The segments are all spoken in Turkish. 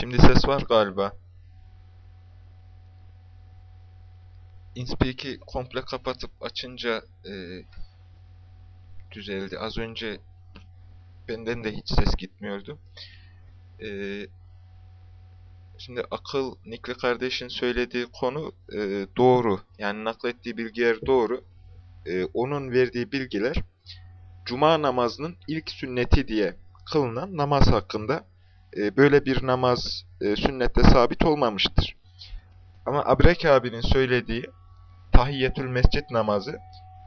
Şimdi ses var galiba. InSpeak'i komple kapatıp açınca e, düzeldi. Az önce benden de hiç ses gitmiyordu. E, şimdi akıl Nikli kardeşin söylediği konu e, doğru. Yani naklettiği bilgiler doğru. E, onun verdiği bilgiler Cuma namazının ilk sünneti diye kılınan namaz hakkında e, böyle bir namaz e, sünnette sabit olmamıştır. Ama Abrek abinin söylediği tahiyyetül mescid namazı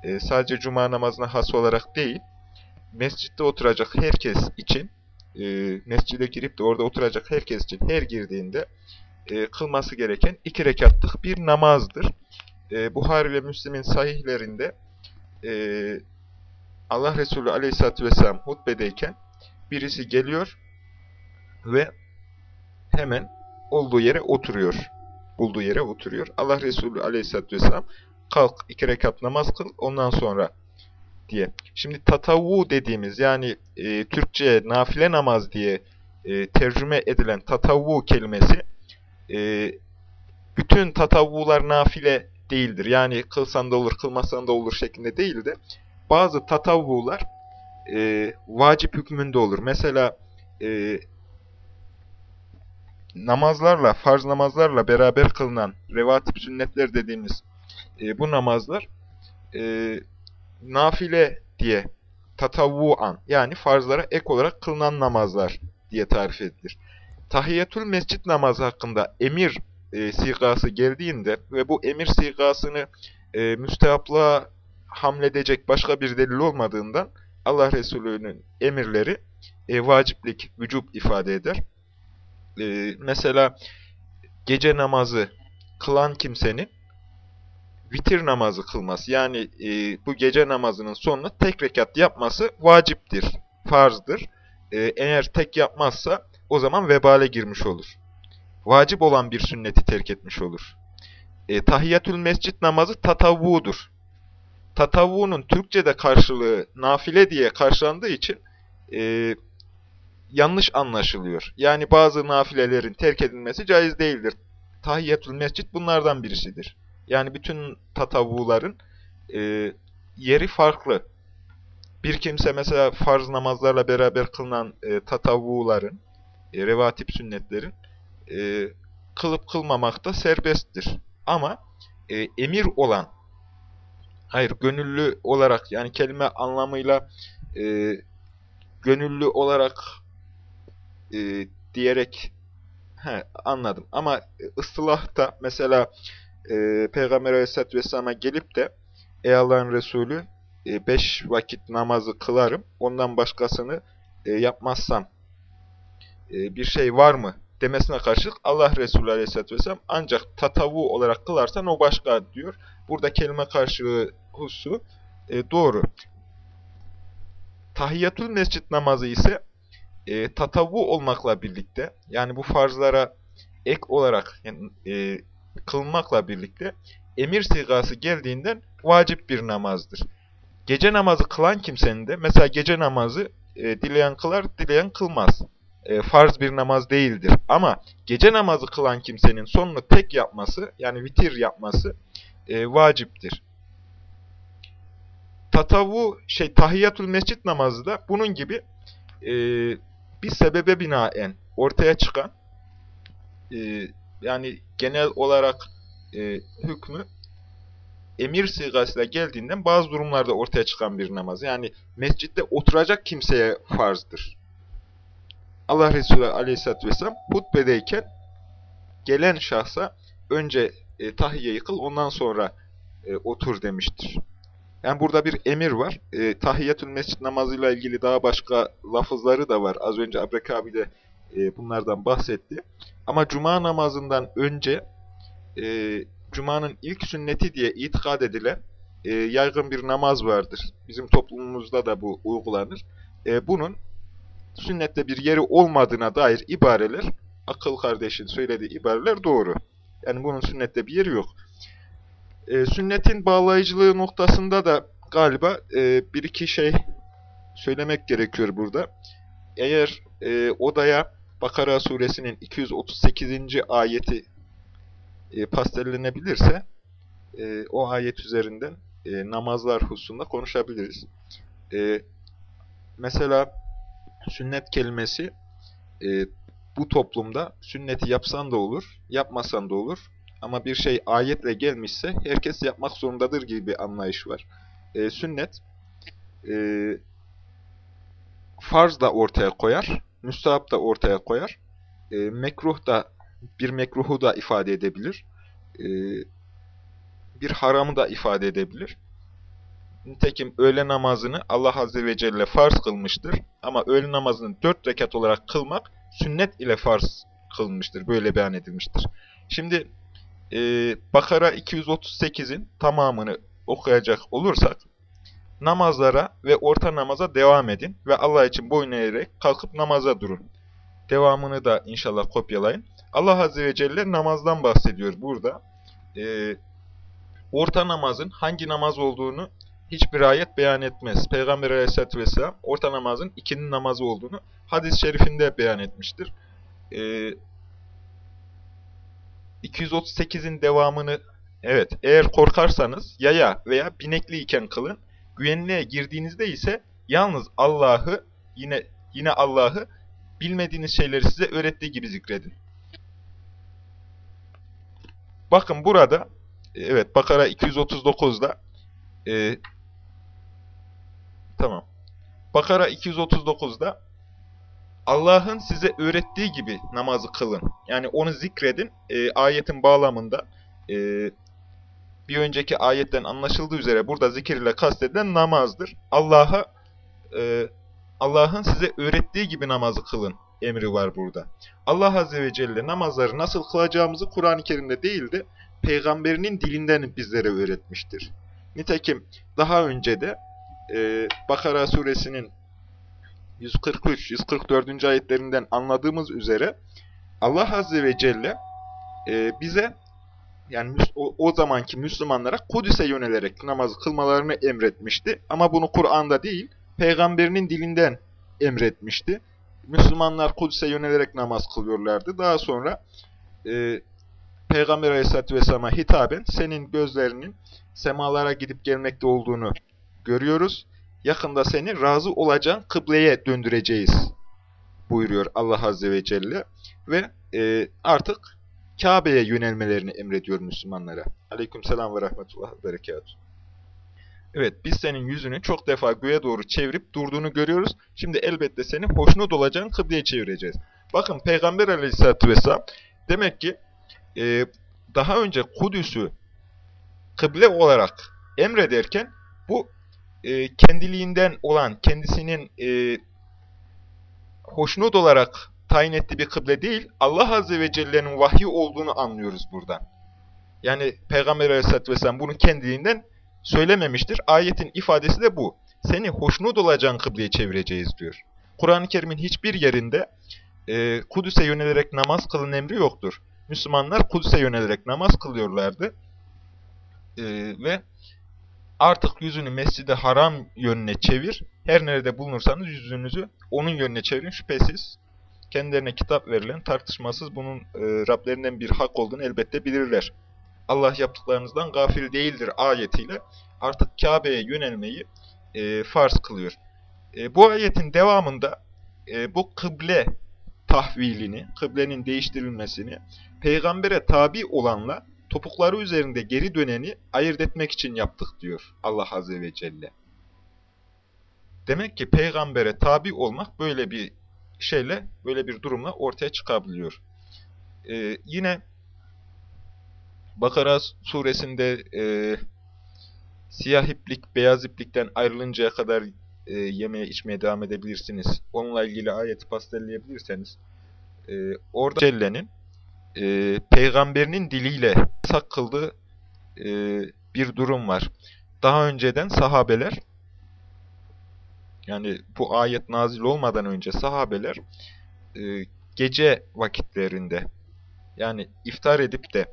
e, sadece cuma namazına has olarak değil, mescitte oturacak herkes için, e, mescide girip de orada oturacak herkes için her girdiğinde e, kılması gereken iki rekatlık bir namazdır. E, Buhari ile Müslim'in sahihlerinde e, Allah Resulü Aleyhisselatü vesselam hutbedeyken birisi geliyor ve hemen olduğu yere oturuyor. Bulduğu yere oturuyor. Allah Resulü Aleyhisselatü vesselam kalk iki rekat namaz kıl ondan sonra diye. Şimdi tatavu dediğimiz yani e, Türkçe'ye nafile namaz diye e, tercüme edilen tatavu kelimesi e, bütün tatavvular nafile değildir. Yani kılsan da olur, kılmasan da olur şeklinde değil de bazı tatavvular e, vacip hükmünde olur. Mesela e, namazlarla, farz namazlarla beraber kılınan revatip sünnetler dediğimiz e, bu namazlar e, nafile diye tatavvuan yani farzlara ek olarak kılınan namazlar diye tarif edilir. Tahiyyatül mescit namazı hakkında emir e, sigası geldiğinde ve bu emir sigasını e, müstehaplığa hamledecek başka bir delil olmadığından Allah Resulü'nün emirleri e, vaciplik, vücub ifade eder. E, mesela gece namazı kılan kimsenin vitir namazı kılması yani e, bu gece namazının sonuna tek rekat yapması vaciptir, farzdır. E, eğer tek yapmazsa o zaman vebale girmiş olur. Vacip olan bir sünneti terk etmiş olur. E, tahiyyatül mescit namazı tatavvudur. Tatavvunun Türkçe'de karşılığı nafile diye karşılandığı için e, yanlış anlaşılıyor. Yani bazı nafilelerin terk edilmesi caiz değildir. Tahiyyatül mescit bunlardan birisidir. Yani bütün tatavvuların e, yeri farklı. Bir kimse mesela farz namazlarla beraber kılınan e, tatavvuların, e, revatip sünnetlerin e, kılıp kılmamakta serbesttir. Ama e, emir olan, hayır gönüllü olarak yani kelime anlamıyla e, gönüllü olarak e, diyerek he, anladım. Ama ıstılahta mesela e, Peygamber Aleyhisselatü Vesselam'a gelip de Ey Allah'ın Resulü e, beş vakit namazı kılarım, ondan başkasını e, yapmazsam e, bir şey var mı demesine karşılık Allah Resulü Aleyhisselatü Vesselam ancak tatavu olarak kılarsan o başka diyor. Burada kelime karşılığı husu e, doğru. Tahiyyatül mescit namazı ise e, tatavu olmakla birlikte yani bu farzlara ek olarak yani, e, kılmakla birlikte emir sigası geldiğinden vacip bir namazdır. Gece namazı kılan kimsenin de mesela gece namazı e, dileyen kılar, dileyen kılmaz. E, farz bir namaz değildir. Ama gece namazı kılan kimsenin sonunu tek yapması yani vitir yapması e, vaciptir. Tatavu şey tahiyyatül mescit namazı da bunun gibi e, bir sebebe binaen ortaya çıkan e, yani genel olarak e, hükmü emir sigasıyla geldiğinden bazı durumlarda ortaya çıkan bir namaz. Yani mescitte oturacak kimseye farzdır. Allah Resulü Aleyhisselatü vesselam hutbedeyken gelen şahsa önce e, tahiyyeyi kıl ondan sonra e, otur demiştir. Yani burada bir emir var. E, tahiyyatül mescid namazıyla ilgili daha başka lafızları da var. Az önce Abrek abi de e, bunlardan bahsetti. Ama cuma namazından önce e, cumanın ilk sünneti diye itikad edilen e, yaygın bir namaz vardır. Bizim toplumumuzda da bu uygulanır. E, bunun sünnette bir yeri olmadığına dair ibareler, akıl kardeşin söylediği ibareler doğru. Yani bunun sünnette bir yeri yok. E, sünnetin bağlayıcılığı noktasında da galiba e, bir iki şey söylemek gerekiyor burada. Eğer e, odaya Bakara suresinin 238. ayeti e, pastellenebilirse e, o ayet üzerinden e, namazlar hususunda konuşabiliriz. E, mesela sünnet kelimesi e, bu toplumda sünneti yapsan da olur, yapmasan da olur. Ama bir şey ayetle gelmişse herkes yapmak zorundadır gibi bir anlayış var. E, sünnet e, farz da ortaya koyar, müstahap da ortaya koyar. E, mekruh da bir mekruhu da ifade edebilir. E, bir haramı da ifade edebilir. Nitekim öğle namazını Allah Azze ve Celle farz kılmıştır. Ama öğle namazını dört rekat olarak kılmak sünnet ile farz kılmıştır. Böyle beyan edilmiştir. Şimdi e, Bakara 238'in tamamını okuyacak olursak namazlara ve orta namaza devam edin ve Allah için boyun eğerek kalkıp namaza durun. Devamını da inşallah kopyalayın. Allah Azze ve Celle namazdan bahsediyor burada. E, orta namazın hangi namaz olduğunu hiçbir ayet beyan etmez. Peygamber aleyhissalatü vesselam orta namazın ikinin namazı olduğunu hadis-i şerifinde beyan etmiştir. Ee, 238'in devamını evet eğer korkarsanız yaya veya binekli iken kılın. Güvenliğe girdiğinizde ise yalnız Allah'ı yine yine Allah'ı bilmediğiniz şeyleri size öğrettiği gibi zikredin. Bakın burada evet Bakara 239'da e, tamam. Bakara 239'da Allah'ın size öğrettiği gibi namazı kılın. Yani onu zikredin. E, ayetin bağlamında e, bir önceki ayetten anlaşıldığı üzere burada zikir ile kastedilen namazdır. Allah'a e, Allah'ın size öğrettiği gibi namazı kılın emri var burada. Allah Azze ve Celle namazları nasıl kılacağımızı Kur'an-ı Kerim'de değil de peygamberinin dilinden bizlere öğretmiştir. Nitekim daha önce de e, Bakara suresinin 143-144. ayetlerinden anladığımız üzere Allah Azze ve Celle e, bize yani o, o zamanki Müslümanlara Kudüs'e yönelerek namazı kılmalarını emretmişti. Ama bunu Kur'an'da değil, peygamberinin dilinden emretmişti. Müslümanlar Kudüs'e yönelerek namaz kılıyorlardı. Daha sonra e, Peygamber Aleyhisselatü Vesselam'a hitaben senin gözlerinin semalara gidip gelmekte olduğunu görüyoruz. Yakında seni razı olacağın kıbleye döndüreceğiz buyuruyor Allah Azze ve Celle. Ve e, artık Kabe'ye yönelmelerini emrediyor Müslümanlara. Aleykümselam ve rahmetullah ve berekatuhu. Evet, biz senin yüzünü çok defa göğe doğru çevirip durduğunu görüyoruz. Şimdi elbette seni hoşnut olacağın kıbleye çevireceğiz. Bakın Peygamber aleyhissalatü vesselam demek ki e, daha önce Kudüs'ü kıble olarak emrederken bu e, kendiliğinden olan, kendisinin e, hoşnut olarak tayin ettiği bir kıble değil, Allah Azze ve Celle'nin vahyi olduğunu anlıyoruz buradan. Yani Peygamber Aleyhisselatü Vesselam bunu kendiliğinden söylememiştir. Ayetin ifadesi de bu. Seni hoşnut olacağın kıbleye çevireceğiz diyor. Kur'an-ı Kerim'in hiçbir yerinde e, Kudüs'e yönelerek namaz kılın emri yoktur. Müslümanlar Kudüs'e yönelerek namaz kılıyorlardı. E, ve artık yüzünü mescide haram yönüne çevir. Her nerede bulunursanız yüzünüzü onun yönüne çevirin. Şüphesiz kendilerine kitap verilen tartışmasız bunun e, Rablerinden bir hak olduğunu elbette bilirler. Allah yaptıklarınızdan gafil değildir ayetiyle artık Kabe'ye yönelmeyi e, farz kılıyor. E, bu ayetin devamında e, bu kıble tahvilini, kıblenin değiştirilmesini, peygambere tabi olanla topukları üzerinde geri döneni ayırt etmek için yaptık diyor Allah Azze ve Celle. Demek ki peygambere tabi olmak böyle bir şeyle, böyle bir durumla ortaya çıkabiliyor. Ee, yine Bakara suresinde e, siyah iplik, beyaz iplikten ayrılıncaya kadar e, yemeye içmeye devam edebilirsiniz. Onunla ilgili ayeti pastelleyebilirseniz e, orada Celle'nin e, peygamberinin diliyle yasak kıldığı e, bir durum var. Daha önceden sahabeler yani bu ayet nazil olmadan önce sahabeler e, gece vakitlerinde yani iftar edip de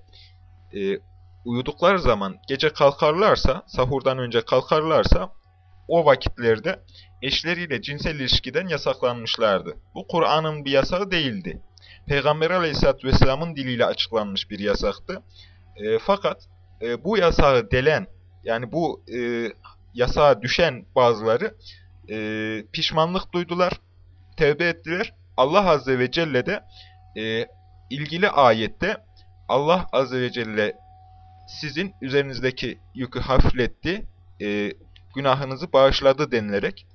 e, uyudukları zaman gece kalkarlarsa, sahurdan önce kalkarlarsa o vakitlerde eşleriyle cinsel ilişkiden yasaklanmışlardı. Bu Kur'an'ın bir yasağı değildi. Peygamber Aleyhisselatü Vesselam'ın diliyle açıklanmış bir yasaktı. E, fakat e, bu yasağı delen, yani bu e, yasağa düşen bazıları e, pişmanlık duydular, tevbe ettiler. Allah Azze ve Celle de e, ilgili ayette Allah Azze ve Celle sizin üzerinizdeki yükü hafifletti, e, günahınızı bağışladı denilerek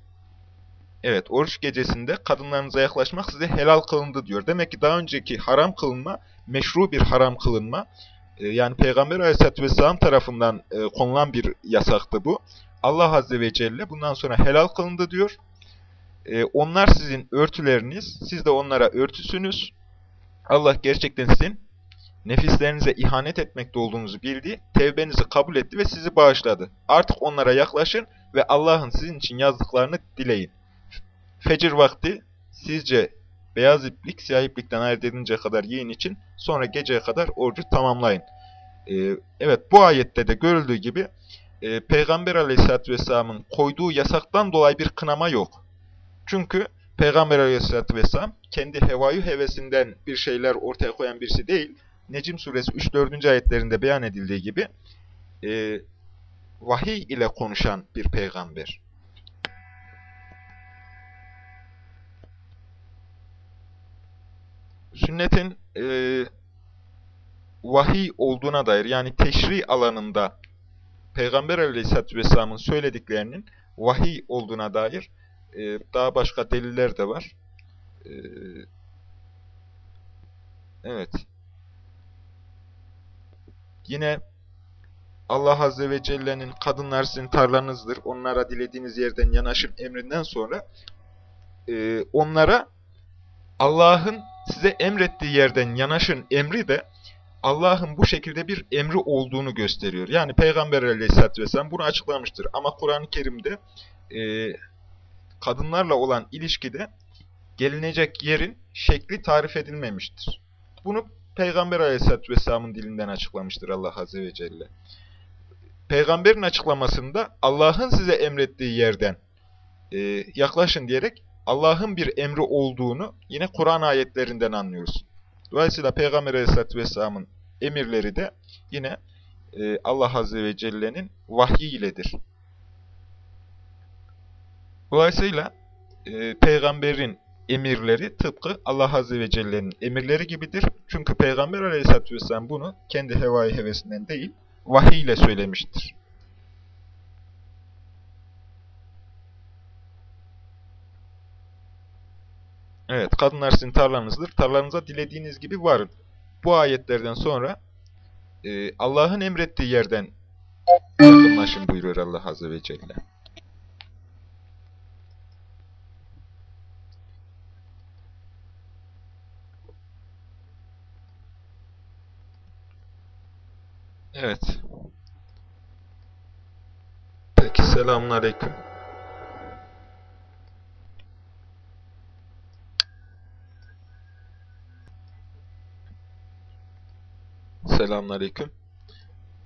Evet, oruç gecesinde kadınlarınıza yaklaşmak size helal kılındı diyor. Demek ki daha önceki haram kılınma, meşru bir haram kılınma. E, yani Peygamber Aleyhisselatü Vesselam tarafından e, konulan bir yasaktı bu. Allah Azze ve Celle bundan sonra helal kılındı diyor. E, onlar sizin örtüleriniz, siz de onlara örtüsünüz. Allah gerçekten sizin nefislerinize ihanet etmekte olduğunuzu bildi, tevbenizi kabul etti ve sizi bağışladı. Artık onlara yaklaşın ve Allah'ın sizin için yazdıklarını dileyin. Fecir vakti sizce beyaz iplik siyah iplikten ayırt edinceye kadar yiyin için sonra geceye kadar orucu tamamlayın. Ee, evet bu ayette de görüldüğü gibi e, Peygamber aleyhissalatü vesselamın koyduğu yasaktan dolayı bir kınama yok. Çünkü Peygamber aleyhissalatü vesselam kendi hevayı hevesinden bir şeyler ortaya koyan birisi değil. Necim suresi 3-4. ayetlerinde beyan edildiği gibi e, vahiy ile konuşan bir peygamber. Sünnetin e, vahiy olduğuna dair yani teşri alanında Peygamber aleyhissalatü vesselamın söylediklerinin vahiy olduğuna dair e, daha başka deliller de var. E, evet. Yine Allah Azze ve Celle'nin kadınlar sizin tarlanızdır, onlara dilediğiniz yerden yanaşın emrinden sonra e, onlara Allah'ın size emrettiği yerden yanaşın emri de Allah'ın bu şekilde bir emri olduğunu gösteriyor. Yani Peygamber Aleyhisselatü vesselam bunu açıklamıştır. Ama Kur'an-ı Kerim'de e, kadınlarla olan ilişkide gelinecek yerin şekli tarif edilmemiştir. Bunu Peygamber Aleyhisselatü vesselamın dilinden açıklamıştır Allah Azze ve Celle. Peygamberin açıklamasında Allah'ın size emrettiği yerden e, yaklaşın diyerek Allah'ın bir emri olduğunu yine Kur'an ayetlerinden anlıyoruz. Dolayısıyla Peygamber Aleyhisselatü Vesselam'ın emirleri de yine e, Allah Azze ve Celle'nin vahyi iledir. Dolayısıyla e, Peygamberin emirleri tıpkı Allah Azze ve Celle'nin emirleri gibidir. Çünkü Peygamber Aleyhisselatü Vesselam bunu kendi hevai hevesinden değil, vahiy ile söylemiştir. Evet, kadınlar sizin tarlanızdır. Tarlanıza dilediğiniz gibi varın. Bu ayetlerden sonra e, Allah'ın emrettiği yerden yakınlaşın buyuruyor Allah Azze ve Celle. Evet. Peki, selamun aleyküm. Selamünaleyküm.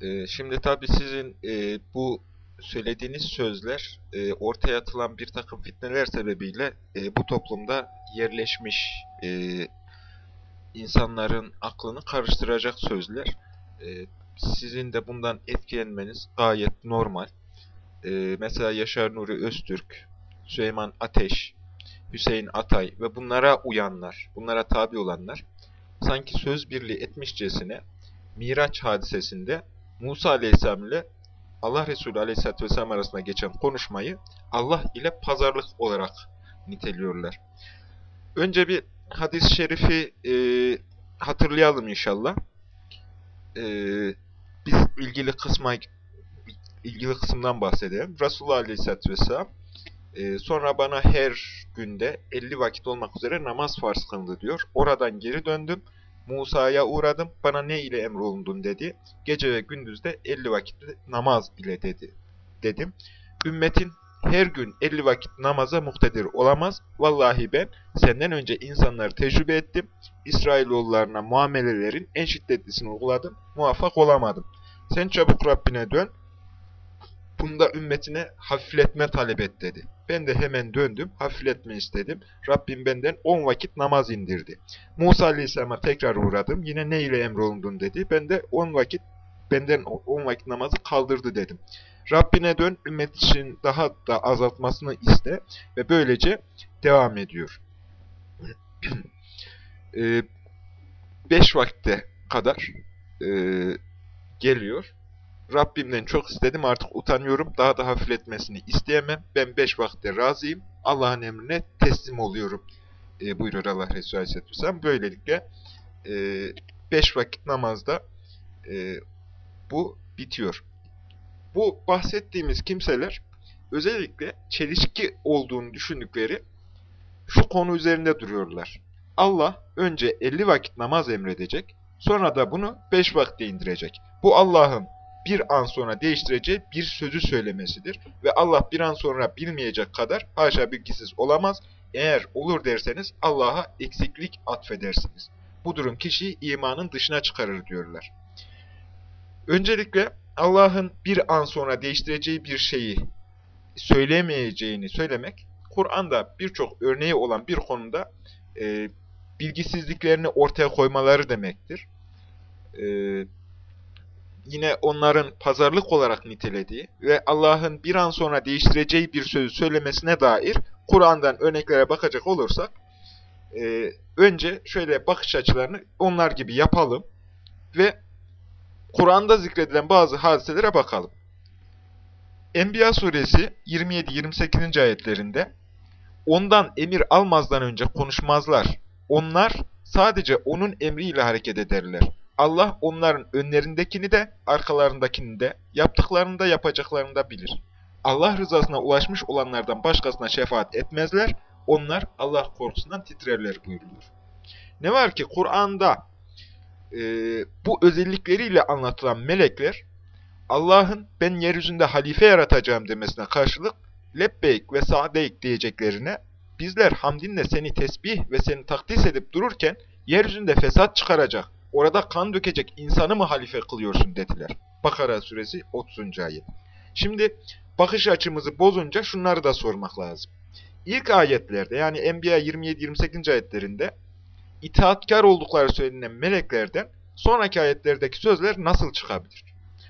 Ee, şimdi tabi sizin e, bu söylediğiniz sözler e, ortaya atılan bir takım fitneler sebebiyle e, bu toplumda yerleşmiş e, insanların aklını karıştıracak sözler. E, sizin de bundan etkilenmeniz gayet normal. E, mesela Yaşar Nuri Öztürk, Süleyman Ateş, Hüseyin Atay ve bunlara uyanlar, bunlara tabi olanlar sanki söz birliği etmişçesine Miraç hadisesinde Musa Aleyhisselam ile Allah Resulü Aleyhisselatü Vesselam arasında geçen konuşmayı Allah ile pazarlık olarak niteliyorlar. Önce bir hadis-i şerifi e, hatırlayalım inşallah. E, biz ilgili kısma ilgili kısımdan bahsedelim. Resulullah Aleyhisselatü Vesselam e, sonra bana her günde 50 vakit olmak üzere namaz farz kılındı diyor. Oradan geri döndüm. Musa'ya uğradım, bana ne ile emrolundun dedi. Gece ve gündüzde 50 vakit namaz ile dedi. Dedim. Ümmetin her gün 50 vakit namaza muhtedir olamaz. Vallahi ben senden önce insanları tecrübe ettim. İsrailoğullarına muamelelerin en şiddetlisini uyguladım. Muvaffak olamadım. Sen çabuk Rabbine dön. Bunda ümmetine hafifletme talep et dedi. Ben de hemen döndüm, hafifletme istedim. Rabbim benden 10 vakit namaz indirdi. Musa Aleyhisselam'a tekrar uğradım. Yine ne ile emrolundun dedi. Ben de 10 vakit, benden 10 vakit namazı kaldırdı dedim. Rabbine dön, ümmet için daha da azaltmasını iste ve böylece devam ediyor. 5 ee, vakte kadar e, geliyor. Rabbimden çok istedim artık utanıyorum. Daha da hafifletmesini isteyemem. Ben beş vakte razıyım. Allah'ın emrine teslim oluyorum. E, buyurur Allah Resulü Aleyhisselatü Vesselam. Böylelikle e, beş vakit namazda e, bu bitiyor. Bu bahsettiğimiz kimseler özellikle çelişki olduğunu düşündükleri şu konu üzerinde duruyorlar. Allah önce 50 vakit namaz emredecek, sonra da bunu 5 vakte indirecek. Bu Allah'ın bir an sonra değiştireceği bir sözü söylemesidir. Ve Allah bir an sonra bilmeyecek kadar haşa bilgisiz olamaz. Eğer olur derseniz Allah'a eksiklik atfedersiniz. Bu durum kişiyi imanın dışına çıkarır diyorlar. Öncelikle Allah'ın bir an sonra değiştireceği bir şeyi söylemeyeceğini söylemek, Kur'an'da birçok örneği olan bir konuda e, bilgisizliklerini ortaya koymaları demektir. E, yine onların pazarlık olarak nitelediği ve Allah'ın bir an sonra değiştireceği bir sözü söylemesine dair Kur'an'dan örneklere bakacak olursak, e, önce şöyle bakış açılarını onlar gibi yapalım ve Kur'an'da zikredilen bazı hadiselere bakalım. Enbiya suresi 27-28. ayetlerinde Ondan emir almazdan önce konuşmazlar. Onlar sadece onun emriyle hareket ederler. Allah onların önlerindekini de arkalarındakini de yaptıklarını da yapacaklarını da bilir. Allah rızasına ulaşmış olanlardan başkasına şefaat etmezler. Onlar Allah korkusundan titrerler buyuruluyor. Ne var ki Kur'an'da e, bu özellikleriyle anlatılan melekler Allah'ın ben yeryüzünde halife yaratacağım demesine karşılık lebbeyk ve sa'deyk diyeceklerine bizler hamdinle seni tesbih ve seni takdis edip dururken yeryüzünde fesat çıkaracak, orada kan dökecek insanı mı halife kılıyorsun dediler. Bakara suresi 30. ayet. Şimdi bakış açımızı bozunca şunları da sormak lazım. İlk ayetlerde yani Enbiya 27-28. ayetlerinde itaatkar oldukları söylenen meleklerden sonraki ayetlerdeki sözler nasıl çıkabilir?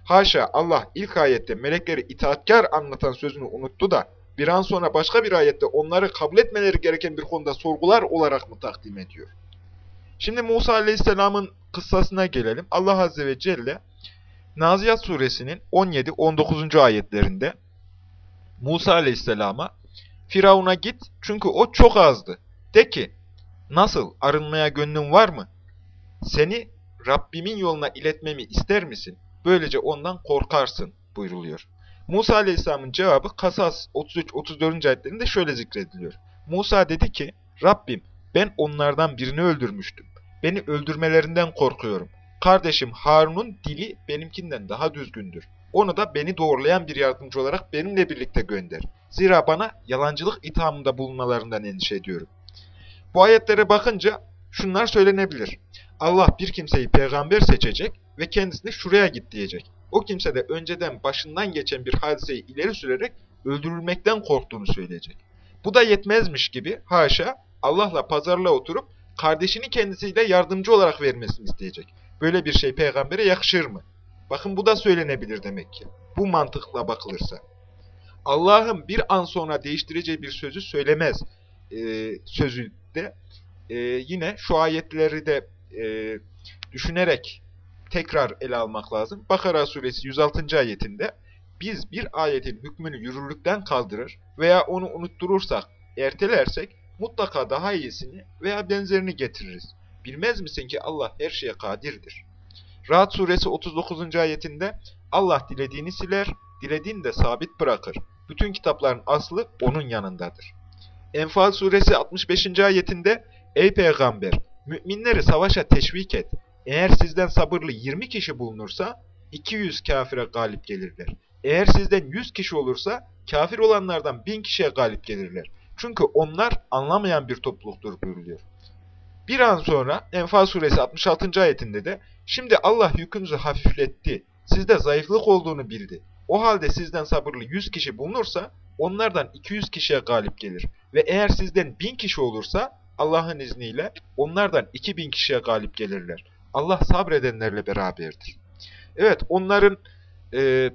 Haşa Allah ilk ayette melekleri itaatkar anlatan sözünü unuttu da bir an sonra başka bir ayette onları kabul etmeleri gereken bir konuda sorgular olarak mı takdim ediyor? Şimdi Musa Aleyhisselam'ın kıssasına gelelim. Allah Azze ve Celle Naziyat suresinin 17-19. ayetlerinde Musa Aleyhisselam'a Firavun'a git çünkü o çok azdı. De ki nasıl arınmaya gönlün var mı? Seni Rabbimin yoluna iletmemi ister misin? Böylece ondan korkarsın buyruluyor. Musa Aleyhisselam'ın cevabı Kasas 33-34. ayetlerinde şöyle zikrediliyor. Musa dedi ki, Rabbim ben onlardan birini öldürmüştüm. Beni öldürmelerinden korkuyorum. Kardeşim Harun'un dili benimkinden daha düzgündür. Onu da beni doğrulayan bir yardımcı olarak benimle birlikte gönder. Zira bana yalancılık ithamında bulunmalarından endişe ediyorum. Bu ayetlere bakınca şunlar söylenebilir. Allah bir kimseyi peygamber seçecek ve kendisine şuraya git diyecek. O kimse de önceden başından geçen bir hadiseyi ileri sürerek öldürülmekten korktuğunu söyleyecek. Bu da yetmezmiş gibi haşa Allah'la pazarlığa oturup kardeşini kendisiyle yardımcı olarak vermesini isteyecek. Böyle bir şey peygambere yakışır mı? Bakın bu da söylenebilir demek ki. Bu mantıkla bakılırsa. Allah'ın bir an sonra değiştireceği bir sözü söylemez e, sözü de e, yine şu ayetleri de e, düşünerek tekrar ele almak lazım. Bakara suresi 106. ayetinde biz bir ayetin hükmünü yürürlükten kaldırır veya onu unutturursak, ertelersek mutlaka daha iyisini veya benzerini getiririz. Bilmez misin ki Allah her şeye kadirdir. Rahat suresi 39. ayetinde Allah dilediğini siler, dilediğini de sabit bırakır. Bütün kitapların aslı onun yanındadır. Enfal suresi 65. ayetinde Ey peygamber! Müminleri savaşa teşvik et. Eğer sizden sabırlı 20 kişi bulunursa 200 kafire galip gelirler. Eğer sizden 100 kişi olursa kafir olanlardan 1000 kişiye galip gelirler. Çünkü onlar anlamayan bir topluluktur buyuruluyor. Bir an sonra Enfal suresi 66. ayetinde de Şimdi Allah yükünüzü hafifletti. Sizde zayıflık olduğunu bildi. O halde sizden sabırlı 100 kişi bulunursa onlardan 200 kişiye galip gelir. Ve eğer sizden 1000 kişi olursa Allah'ın izniyle onlardan 2000 kişiye galip gelirler. Allah sabredenlerle beraberdir. Evet onların e,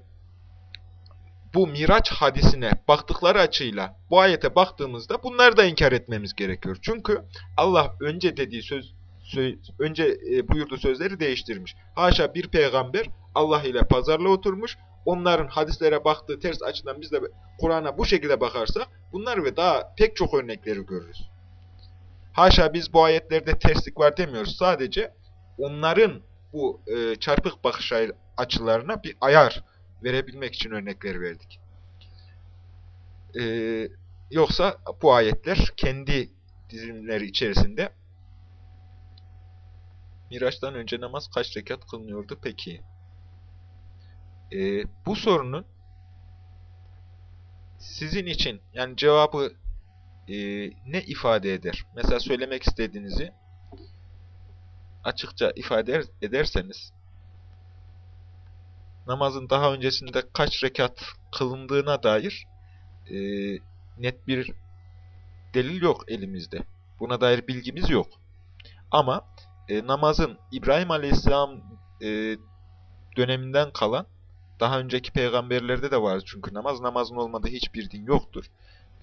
bu Miraç hadisine baktıkları açıyla bu ayete baktığımızda bunları da inkar etmemiz gerekiyor. Çünkü Allah önce dediği söz, söz önce e, buyurduğu sözleri değiştirmiş. Haşa bir peygamber Allah ile pazarla oturmuş. Onların hadislere baktığı ters açıdan biz de Kur'an'a bu şekilde bakarsak bunlar ve daha pek çok örnekleri görürüz. Haşa biz bu ayetlerde terslik var demiyoruz. Sadece onların bu e, çarpık bakış açılarına bir ayar verebilmek için örnekler verdik. Ee, yoksa bu ayetler kendi dizilimleri içerisinde Miraç'tan önce namaz kaç rekat kılınıyordu peki? Ee, bu sorunun sizin için yani cevabı e, ne ifade eder? Mesela söylemek istediğinizi açıkça ifade ederseniz namazın daha öncesinde kaç rekat kılındığına dair e, net bir delil yok elimizde. Buna dair bilgimiz yok. Ama e, namazın İbrahim Aleyhisselam e, döneminden kalan, daha önceki peygamberlerde de var çünkü namaz, namazın olmadığı hiçbir din yoktur.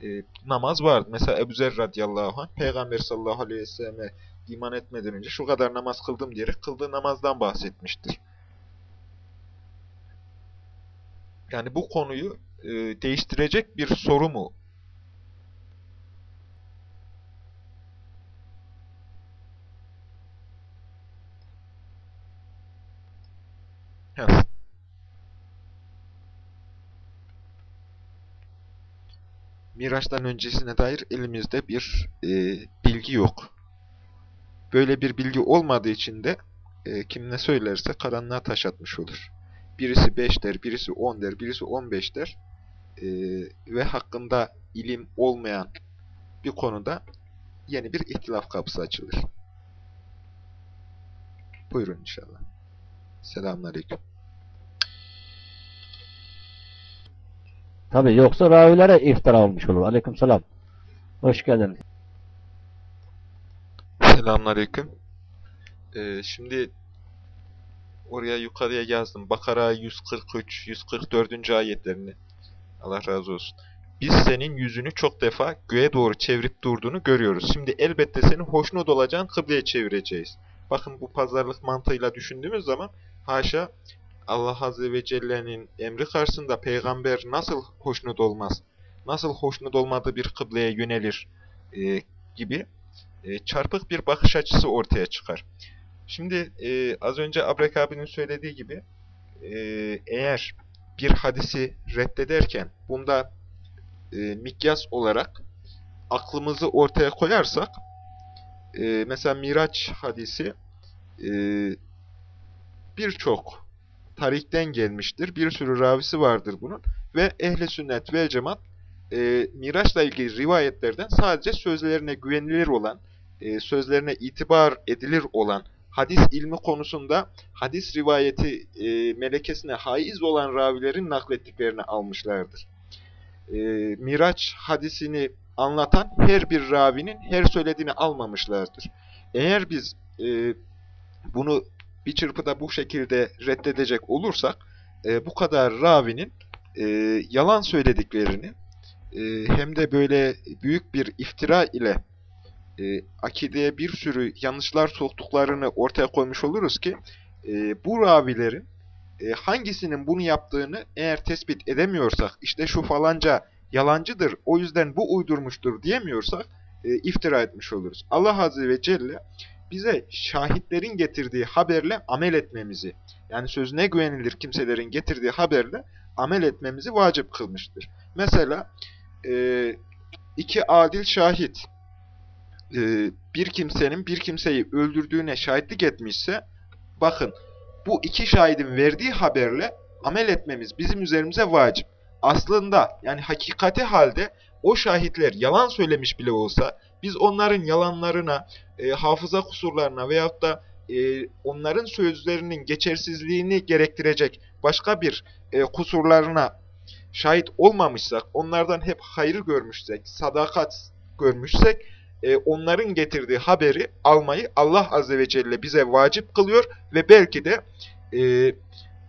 E, namaz vardı. Mesela Ebu Zer radıyallahu anh, Peygamber sallallahu aleyhi ve selleme iman etmeden önce şu kadar namaz kıldım diyerek kıldığı namazdan bahsetmiştir. Yani bu konuyu e, değiştirecek bir soru mu? Heh. Miraç'tan öncesine dair elimizde bir e, bilgi yok. Böyle bir bilgi olmadığı için de e, kim ne söylerse karanlığa taş atmış olur. Birisi 5 der, birisi 10 der, birisi 15 der. Ee, ve hakkında ilim olmayan bir konuda yeni bir ihtilaf kapısı açılır. Buyurun inşallah. Selamünaleyküm. Tabi yoksa ravilere iftira olmuş olur. Aleyküm selam. Hoş geldiniz. Selamünaleyküm. Ee, şimdi oraya yukarıya yazdım. Bakara 143, 144. ayetlerini. Allah razı olsun. Biz senin yüzünü çok defa göğe doğru çevirip durduğunu görüyoruz. Şimdi elbette senin hoşnut olacağın kıbleye çevireceğiz. Bakın bu pazarlık mantığıyla düşündüğümüz zaman haşa Allah Azze ve Celle'nin emri karşısında peygamber nasıl hoşnut olmaz, nasıl hoşnut olmadığı bir kıbleye yönelir e, gibi e, çarpık bir bakış açısı ortaya çıkar. Şimdi e, az önce Abrek abinin söylediği gibi e, eğer bir hadisi reddederken bunda e, mikyas olarak aklımızı ortaya koyarsak e, mesela Miraç hadisi e, birçok tarihten gelmiştir. Bir sürü ravisi vardır bunun. Ve ehli sünnet ve cemaat e, Miraç'la ilgili rivayetlerden sadece sözlerine güvenilir olan, e, sözlerine itibar edilir olan hadis ilmi konusunda hadis rivayeti e, melekesine haiz olan ravilerin naklettiklerini almışlardır. E, Miraç hadisini anlatan her bir ravinin her söylediğini almamışlardır. Eğer biz e, bunu bir çırpıda bu şekilde reddedecek olursak, e, bu kadar ravinin e, yalan söylediklerini e, hem de böyle büyük bir iftira ile e, akideye bir sürü yanlışlar soktuklarını ortaya koymuş oluruz ki e, bu ravilerin e, hangisinin bunu yaptığını eğer tespit edemiyorsak, işte şu falanca yalancıdır, o yüzden bu uydurmuştur diyemiyorsak e, iftira etmiş oluruz. Allah Azze ve Celle bize şahitlerin getirdiği haberle amel etmemizi, yani sözüne güvenilir kimselerin getirdiği haberle amel etmemizi vacip kılmıştır. Mesela e, iki adil şahit e, bir kimsenin bir kimseyi öldürdüğüne şahitlik etmişse, bakın bu iki şahidin verdiği haberle amel etmemiz bizim üzerimize vacip. Aslında yani hakikati halde o şahitler yalan söylemiş bile olsa, biz onların yalanlarına, e, hafıza kusurlarına veyahut da e, onların sözlerinin geçersizliğini gerektirecek başka bir e, kusurlarına şahit olmamışsak, onlardan hep hayır görmüşsek, sadakat görmüşsek, e, onların getirdiği haberi almayı Allah Azze ve Celle bize vacip kılıyor ve belki de e,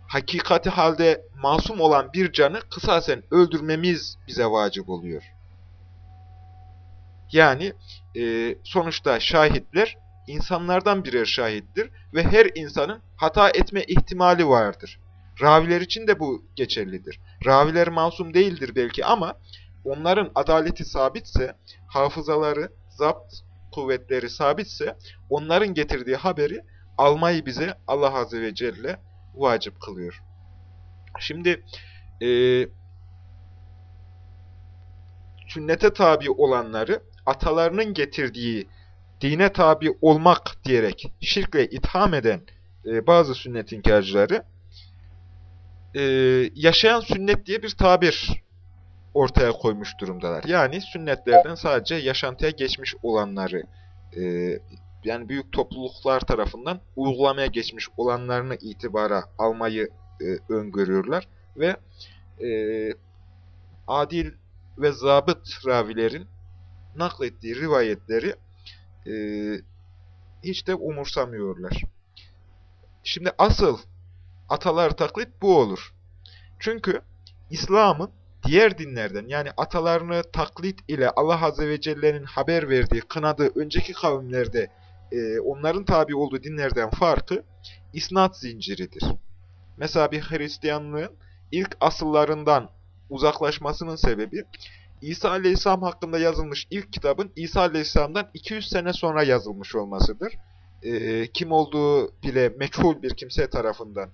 hakikati halde masum olan bir canı kısasen öldürmemiz bize vacip oluyor. Yani e, sonuçta şahitler insanlardan birer şahittir ve her insanın hata etme ihtimali vardır. Raviler için de bu geçerlidir. Raviler masum değildir belki ama onların adaleti sabitse, hafızaları, zapt kuvvetleri sabitse, onların getirdiği haberi almayı bize Allah Azze ve Celle vacip kılıyor. Şimdi e, sünnete tabi olanları atalarının getirdiği dine tabi olmak diyerek şirkle itham eden e, bazı sünnet inkarcıları e, yaşayan sünnet diye bir tabir ortaya koymuş durumdalar. Yani sünnetlerden sadece yaşantıya geçmiş olanları e, yani büyük topluluklar tarafından uygulamaya geçmiş olanlarını itibara almayı e, öngörüyorlar ve e, adil ve zabıt ravilerin naklettiği rivayetleri e, hiç de umursamıyorlar. Şimdi asıl atalar taklit bu olur. Çünkü İslam'ın diğer dinlerden yani atalarını taklit ile Allah Azze ve Celle'nin haber verdiği, kınadığı önceki kavimlerde e, onların tabi olduğu dinlerden farkı isnat zinciridir. Mesela bir Hristiyanlığın ilk asıllarından uzaklaşmasının sebebi İsa Aleyhisselam hakkında yazılmış ilk kitabın İsa Aleyhisselam'dan 200 sene sonra yazılmış olmasıdır. E, kim olduğu bile meçhul bir kimse tarafından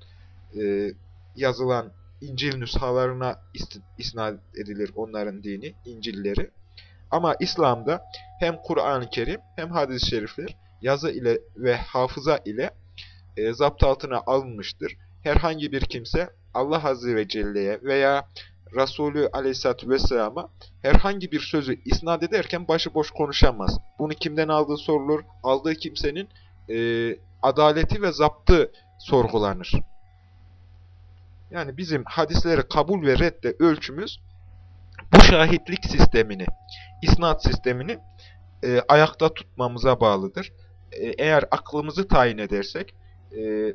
e, yazılan İncil nüshalarına isnat edilir onların dini, İncilleri. Ama İslam'da hem Kur'an-ı Kerim hem hadis-i şerifler yazı ile ve hafıza ile e, zapt altına alınmıştır. Herhangi bir kimse Allah Azze ve Celle'ye veya Resulü Aleyhisselatü Vesselam'a herhangi bir sözü isnat ederken başıboş konuşamaz. Bunu kimden aldığı sorulur, aldığı kimsenin e, adaleti ve zaptı sorgulanır. Yani bizim hadisleri kabul ve redde ölçümüz bu şahitlik sistemini, isnat sistemini e, ayakta tutmamıza bağlıdır. E, eğer aklımızı tayin edersek, e,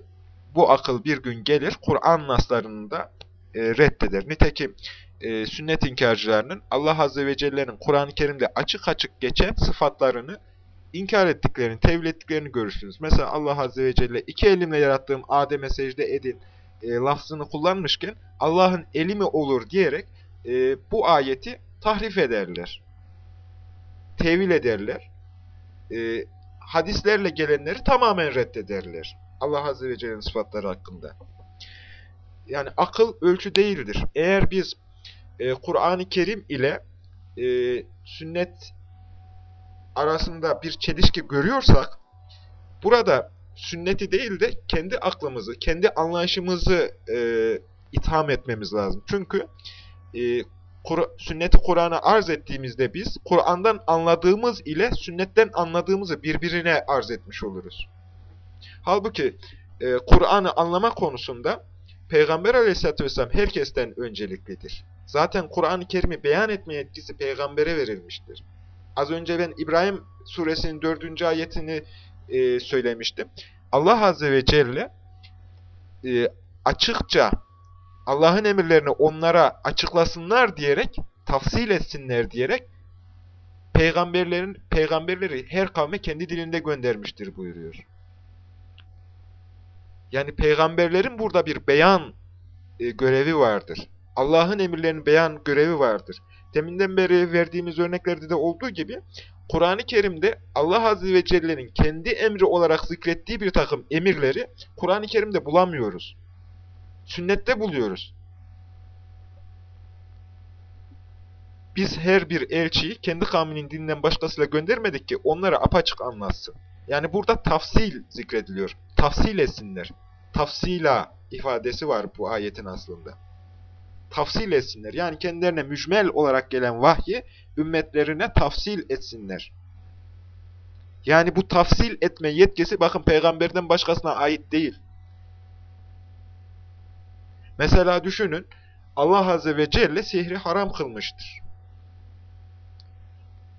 bu akıl bir gün gelir, Kur'an naslarını da e, reddeder. Nitekim e, sünnet inkarcılarının Allah Azze ve Celle'nin Kur'an-ı Kerim'de açık açık geçen sıfatlarını inkar ettiklerini, tevil ettiklerini görürsünüz. Mesela Allah Azze ve Celle iki elimle yarattığım Adem'e secde edin e, lafzını kullanmışken Allah'ın eli mi olur diyerek e, bu ayeti tahrif ederler. Tevil ederler. E, hadislerle gelenleri tamamen reddederler. Allah Azze ve Celle'nin sıfatları hakkında. Yani akıl ölçü değildir. Eğer biz e, Kur'an-ı Kerim ile e, sünnet arasında bir çelişki görüyorsak, burada sünneti değil de kendi aklımızı, kendi anlayışımızı e, itham etmemiz lazım. Çünkü e, Kur sünneti Kur'an'a arz ettiğimizde biz, Kur'an'dan anladığımız ile sünnetten anladığımızı birbirine arz etmiş oluruz. Halbuki e, Kur'an'ı anlama konusunda Peygamber aleyhissalatü vesselam herkesten önceliklidir. Zaten Kur'an-ı Kerim'i beyan etme yetkisi peygambere verilmiştir. Az önce ben İbrahim suresinin dördüncü ayetini e, söylemiştim. Allah Azze ve Celle e, açıkça Allah'ın emirlerini onlara açıklasınlar diyerek, tafsil etsinler diyerek peygamberlerin peygamberleri her kavme kendi dilinde göndermiştir buyuruyor. Yani peygamberlerin burada bir beyan e, görevi vardır. Allah'ın emirlerinin beyan görevi vardır. Deminden beri verdiğimiz örneklerde de olduğu gibi Kur'an-ı Kerim'de Allah Azze ve Celle'nin kendi emri olarak zikrettiği bir takım emirleri Kur'an-ı Kerim'de bulamıyoruz. Sünnette buluyoruz. Biz her bir elçiyi kendi kavminin dininden başkasıyla göndermedik ki onlara apaçık anlatsın. Yani burada tafsil zikrediliyor. Tafsil etsinler. Tafsila ifadesi var bu ayetin aslında. Tafsil etsinler. Yani kendilerine mücmel olarak gelen vahyi ümmetlerine tafsil etsinler. Yani bu tafsil etme yetkisi bakın peygamberden başkasına ait değil. Mesela düşünün Allah Azze ve Celle sihri haram kılmıştır.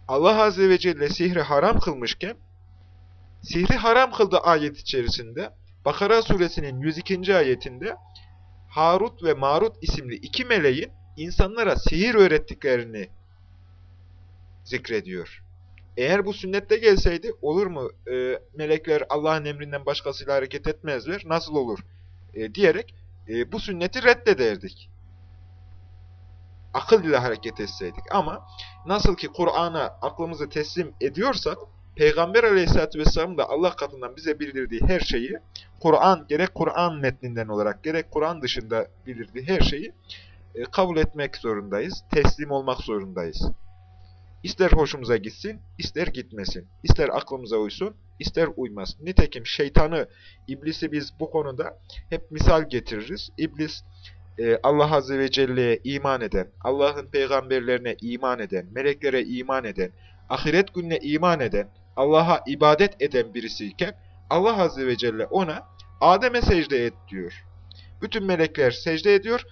Allah Azze ve Celle sihri haram kılmışken sihri haram kıldı ayet içerisinde Bakara suresinin 102. ayetinde Harut ve Marut isimli iki meleğin insanlara sihir öğrettiklerini zikrediyor. Eğer bu sünnette gelseydi olur mu? E, melekler Allah'ın emrinden başkasıyla hareket etmezler. Nasıl olur? E, diyerek e, bu sünneti reddederdik. Akıl ile hareket etseydik. Ama nasıl ki Kur'an'a aklımızı teslim ediyorsak, Peygamber Aleyhisselatü Vesselam da Allah katından bize bildirdiği her şeyi, Kur'an, gerek Kur'an metninden olarak, gerek Kur'an dışında bildirdiği her şeyi e, kabul etmek zorundayız, teslim olmak zorundayız. İster hoşumuza gitsin, ister gitmesin. İster aklımıza uysun, ister uymasın. Nitekim şeytanı, iblisi biz bu konuda hep misal getiririz. İblis, e, Allah Azze ve Celle'ye iman eden, Allah'ın peygamberlerine iman eden, meleklere iman eden, ahiret gününe iman eden, Allah'a ibadet eden birisiyken, Allah Azze ve Celle ona Adem'e secde et diyor. Bütün melekler secde ediyor,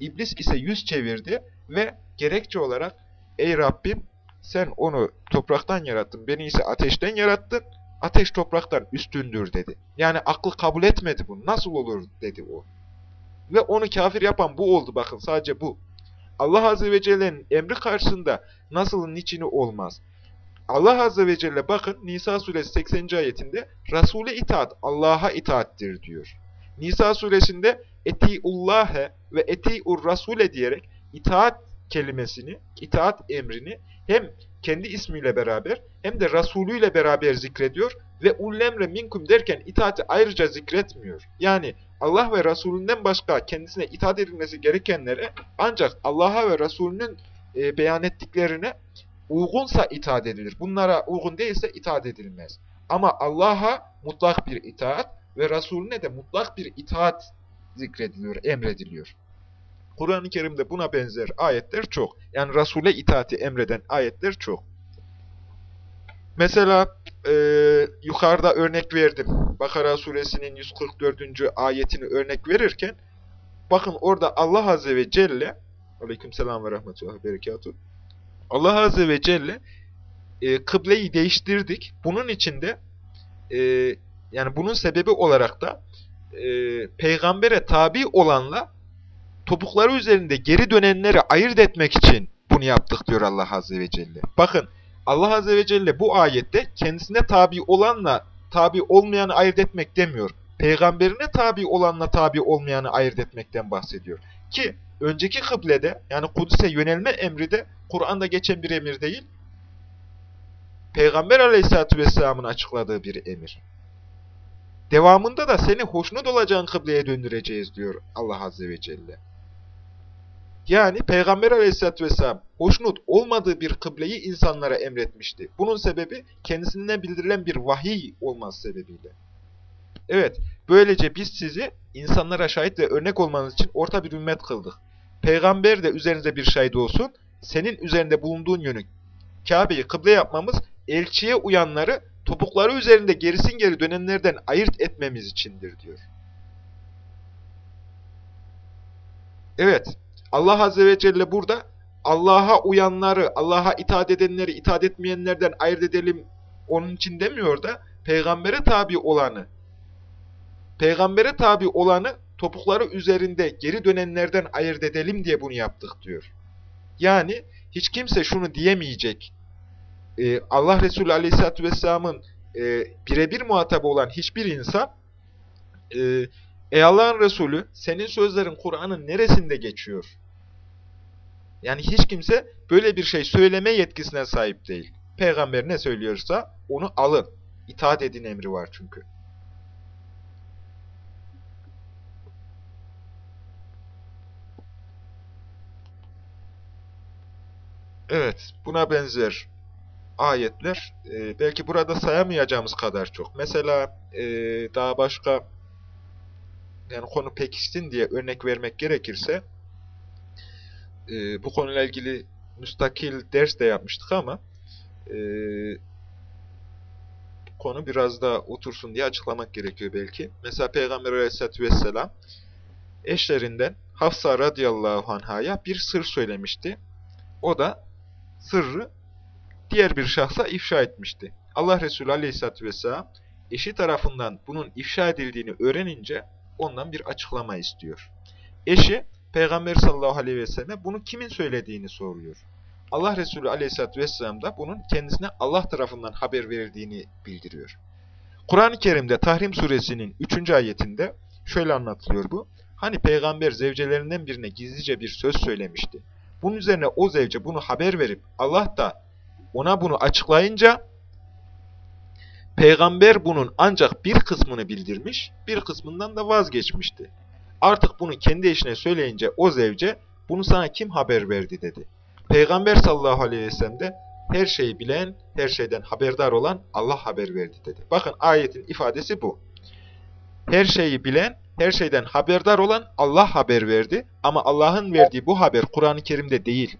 İblis ise yüz çevirdi ve gerekçe olarak, Ey Rabbim sen onu topraktan yarattın, beni ise ateşten yarattın, ateş topraktan üstündür dedi. Yani aklı kabul etmedi bu. Nasıl olur dedi o. Ve onu kafir yapan bu oldu bakın sadece bu. Allah Azze ve Celle'nin emri karşısında nasılın içini olmaz. Allah Azze ve Celle bakın Nisa suresi 80. ayetinde Resul'e itaat Allah'a itaattir diyor. Nisa suresinde etiullâhe ve etiur rasule diyerek itaat kelimesini, itaat emrini hem kendi ismiyle beraber hem de Resulü ile beraber zikrediyor ve ullemre minkum derken itaati ayrıca zikretmiyor. Yani Allah ve Resulünden başka kendisine itaat edilmesi gerekenlere ancak Allah'a ve Resulünün e, beyan ettiklerine uygunsa itaat edilir. Bunlara uygun değilse itaat edilmez. Ama Allah'a mutlak bir itaat ve Resulüne de mutlak bir itaat zikrediliyor, emrediliyor. Kur'an-ı Kerim'de buna benzer ayetler çok. Yani Resul'e itaati emreden ayetler çok. Mesela e, yukarıda örnek verdim. Bakara suresinin 144. ayetini örnek verirken bakın orada Allah Azze ve Celle Aleykümselam ve rahmetullah berekatuhu Allah Azze ve Celle e, kıbleyi değiştirdik. Bunun içinde e, yani bunun sebebi olarak da e, peygambere tabi olanla topukları üzerinde geri dönenleri ayırt etmek için bunu yaptık diyor Allah Azze ve Celle. Bakın Allah Azze ve Celle bu ayette kendisine tabi olanla tabi olmayanı ayırt etmek demiyor. Peygamberine tabi olanla tabi olmayanı ayırt etmekten bahsediyor. Ki önceki kıblede yani Kudüs'e yönelme emri de Kur'an'da geçen bir emir değil. Peygamber Aleyhisselatü Vesselam'ın açıkladığı bir emir. Devamında da seni hoşnut olacağın kıbleye döndüreceğiz diyor Allah Azze ve Celle. Yani Peygamber aleyhissalatü vesselam hoşnut olmadığı bir kıbleyi insanlara emretmişti. Bunun sebebi kendisinden bildirilen bir vahiy olması sebebiyle. Evet, böylece biz sizi insanlara şahit ve örnek olmanız için orta bir ümmet kıldık. Peygamber de üzerinize bir şahit olsun, senin üzerinde bulunduğun yönü Kabe'yi kıble yapmamız, elçiye uyanları topukları üzerinde gerisin geri dönenlerden ayırt etmemiz içindir diyor. Evet, Allah Azze ve Celle burada Allah'a uyanları, Allah'a itaat edenleri, itaat etmeyenlerden ayırt edelim onun için demiyor da peygambere tabi olanı, peygambere tabi olanı topukları üzerinde geri dönenlerden ayırt edelim diye bunu yaptık diyor. Yani hiç kimse şunu diyemeyecek. Ee, Allah Resulü Aleyhisselatü Vesselam'ın e, birebir muhatabı olan hiçbir insan e, Ey Allah'ın Resulü senin sözlerin Kur'an'ın neresinde geçiyor? Yani hiç kimse böyle bir şey söyleme yetkisine sahip değil. Peygamber ne söylüyorsa onu alın. İtaat edin emri var çünkü. Evet, buna benzer ayetler e, belki burada sayamayacağımız kadar çok. Mesela e, daha başka yani konu pekişsin diye örnek vermek gerekirse e, bu konuyla ilgili müstakil ders de yapmıştık ama e, konu biraz daha otursun diye açıklamak gerekiyor belki. Mesela Peygamber aleyhissalatü vesselam eşlerinden Hafsa radıyallahu anh'a bir sır söylemişti. O da sırrı diğer bir şahsa ifşa etmişti. Allah Resulü aleyhissalatü vesselam eşi tarafından bunun ifşa edildiğini öğrenince ondan bir açıklama istiyor. Eşi Peygamber sallallahu aleyhi ve selleme bunu kimin söylediğini soruyor. Allah Resulü aleyhissalatü vesselam da bunun kendisine Allah tarafından haber verildiğini bildiriyor. Kur'an-ı Kerim'de Tahrim suresinin 3. ayetinde şöyle anlatılıyor bu. Hani peygamber zevcelerinden birine gizlice bir söz söylemişti. Bunun üzerine o zevce bunu haber verip Allah da ona bunu açıklayınca peygamber bunun ancak bir kısmını bildirmiş, bir kısmından da vazgeçmişti. Artık bunu kendi eşine söyleyince o zevce bunu sana kim haber verdi dedi. Peygamber sallallahu aleyhi ve sellem de her şeyi bilen, her şeyden haberdar olan Allah haber verdi dedi. Bakın ayetin ifadesi bu. Her şeyi bilen, her şeyden haberdar olan Allah haber verdi. Ama Allah'ın verdiği bu haber Kur'an-ı Kerim'de değil.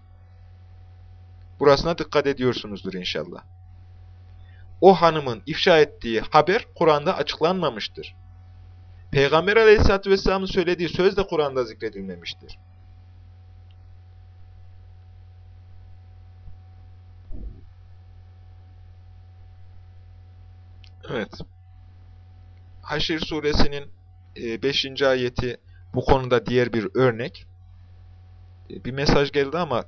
Burasına dikkat ediyorsunuzdur inşallah. O hanımın ifşa ettiği haber Kur'an'da açıklanmamıştır. Peygamber aleyhissalatü vesselamın söylediği söz de Kur'an'da zikredilmemiştir. Evet. Haşir suresinin 5. E, ayeti bu konuda diğer bir örnek. E, bir mesaj geldi ama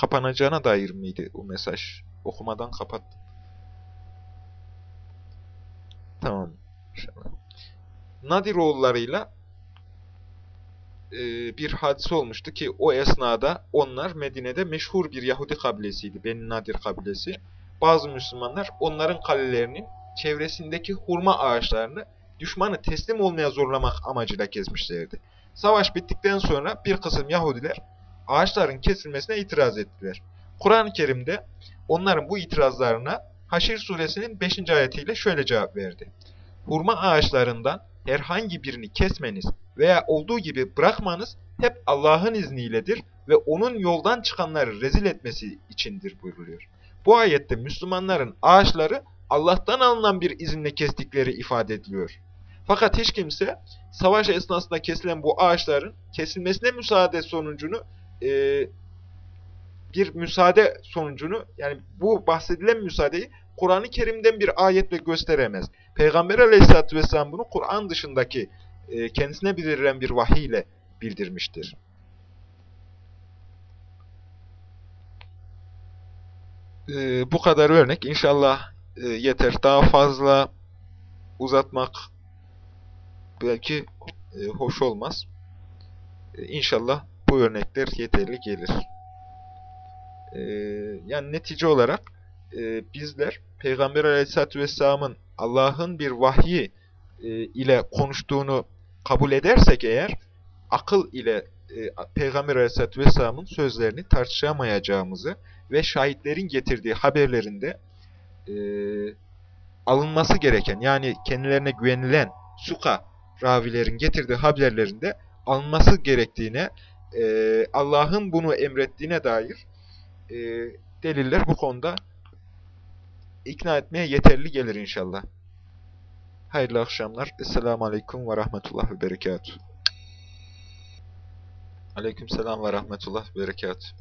kapanacağına dair miydi o mesaj? Okumadan kapattım. Tamam. Nadiroğullarıyla e, bir hadise olmuştu ki o esnada onlar Medine'de meşhur bir Yahudi kabilesiydi. Beni Nadir kabilesi. Bazı Müslümanlar onların kalelerinin çevresindeki hurma ağaçlarını düşmanı teslim olmaya zorlamak amacıyla kesmişlerdi. Savaş bittikten sonra bir kısım Yahudiler ağaçların kesilmesine itiraz ettiler. Kur'an-ı Kerim'de onların bu itirazlarına Haşir suresinin 5. ayetiyle şöyle cevap verdi. Hurma ağaçlarından herhangi birini kesmeniz veya olduğu gibi bırakmanız hep Allah'ın izniyledir ve onun yoldan çıkanları rezil etmesi içindir buyruluyor. Bu ayette Müslümanların ağaçları Allah'tan alınan bir izinle kestikleri ifade ediliyor. Fakat hiç kimse savaş esnasında kesilen bu ağaçların kesilmesine müsaade sonucunu e, bir müsaade sonucunu yani bu bahsedilen müsaadeyi Kur'an-ı Kerim'den bir ayetle gösteremez. Peygamber aleyhissalatü vesselam bunu Kur'an dışındaki e, kendisine bildirilen bir vahiy ile bildirmiştir. E, bu kadar örnek. İnşallah e, yeter. Daha fazla uzatmak belki e, hoş olmaz. E, inşallah bu örnekler yeterli gelir. E, yani netice olarak e, bizler Peygamber Aleyhisselatü Vesselam'ın Allah'ın bir vahyi e, ile konuştuğunu kabul edersek eğer, akıl ile e, Peygamber Aleyhisselatü Vesselam'ın sözlerini tartışamayacağımızı ve şahitlerin getirdiği haberlerinde e, alınması gereken yani kendilerine güvenilen suka ravilerin getirdiği haberlerinde alınması gerektiğine e, Allah'ın bunu emrettiğine dair e, deliller bu konuda ikna etmeye yeterli gelir inşallah. Hayırlı akşamlar. Esselamu Aleyküm ve Rahmetullah ve Berekatuhu. Aleyküm selam ve rahmetullah ve berekat.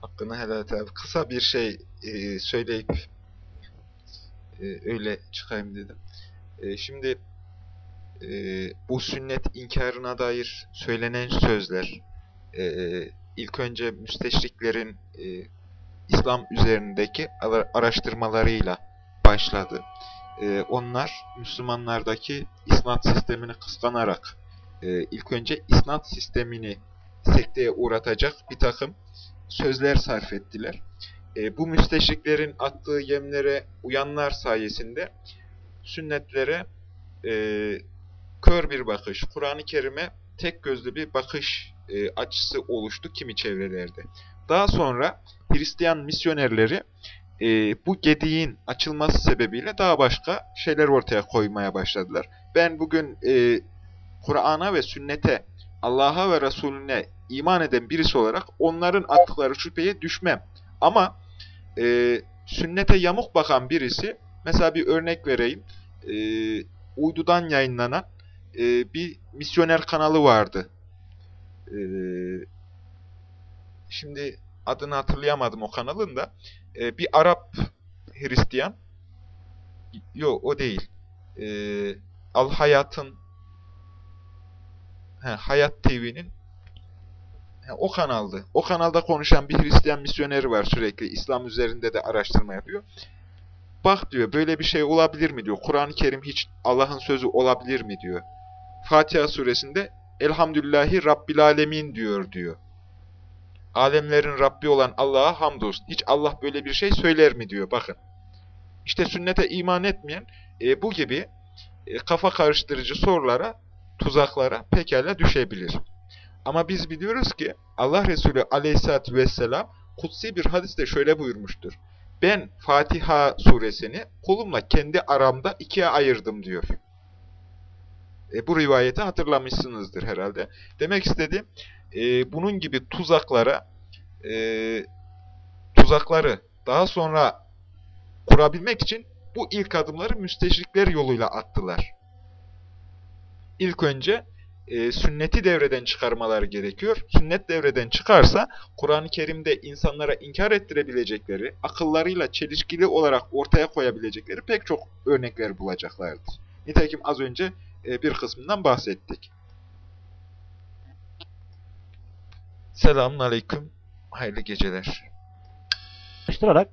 Hakkını helal et. Kısa bir şey e, söyleyip e, öyle çıkayım dedim. E, şimdi e, bu sünnet inkarına dair söylenen sözler e, ilk önce müsteşriklerin e, İslam üzerindeki araştırmalarıyla başladı. E, onlar Müslümanlardaki isnat sistemini kıskanarak e, ilk önce isnat sistemini sekteye uğratacak bir takım sözler sarf ettiler e, bu müsteşriklerin attığı yemlere uyanlar sayesinde sünnetlere e, kör bir bakış, Kur'an-ı Kerim'e tek gözlü bir bakış e, açısı oluştu kimi çevrelerde. Daha sonra Hristiyan misyonerleri e, bu gediğin açılması sebebiyle daha başka şeyler ortaya koymaya başladılar. Ben bugün e, Kur'an'a ve sünnete, Allah'a ve Resulüne iman eden birisi olarak onların attıkları şüpheye düşmem. Ama e, sünnete yamuk bakan birisi, mesela bir örnek vereyim, e, uydudan yayınlanan e, bir misyoner kanalı vardı. E, şimdi adını hatırlayamadım o kanalın da. E, bir Arap Hristiyan, yok o değil. E, Al Hayat'ın, he, Hayat TV'nin o kanaldı. O kanalda konuşan bir Hristiyan misyoneri var sürekli. İslam üzerinde de araştırma yapıyor. Bak diyor böyle bir şey olabilir mi diyor. Kur'an-ı Kerim hiç Allah'ın sözü olabilir mi diyor. Fatiha suresinde Elhamdülillahi Rabbil Alemin diyor diyor. Alemlerin Rabbi olan Allah'a hamdolsun. Hiç Allah böyle bir şey söyler mi diyor bakın. İşte sünnete iman etmeyen e, bu gibi e, kafa karıştırıcı sorulara, tuzaklara pekala düşebilir. Ama biz biliyoruz ki Allah Resulü aleyhissalatü vesselam kutsi bir hadiste şöyle buyurmuştur. Ben Fatiha suresini kulumla kendi aramda ikiye ayırdım diyor. E, bu rivayeti hatırlamışsınızdır herhalde. Demek istediğim e, bunun gibi tuzaklara e, tuzakları daha sonra kurabilmek için bu ilk adımları müsteşrikler yoluyla attılar. İlk önce e, sünneti devreden çıkarmaları gerekiyor. Sünnet devreden çıkarsa Kur'an-ı Kerim'de insanlara inkar ettirebilecekleri, akıllarıyla çelişkili olarak ortaya koyabilecekleri pek çok örnekler bulacaklardır. Nitekim az önce bir kısmından bahsettik. Selamun Aleyküm. Hayırlı geceler. Araştırarak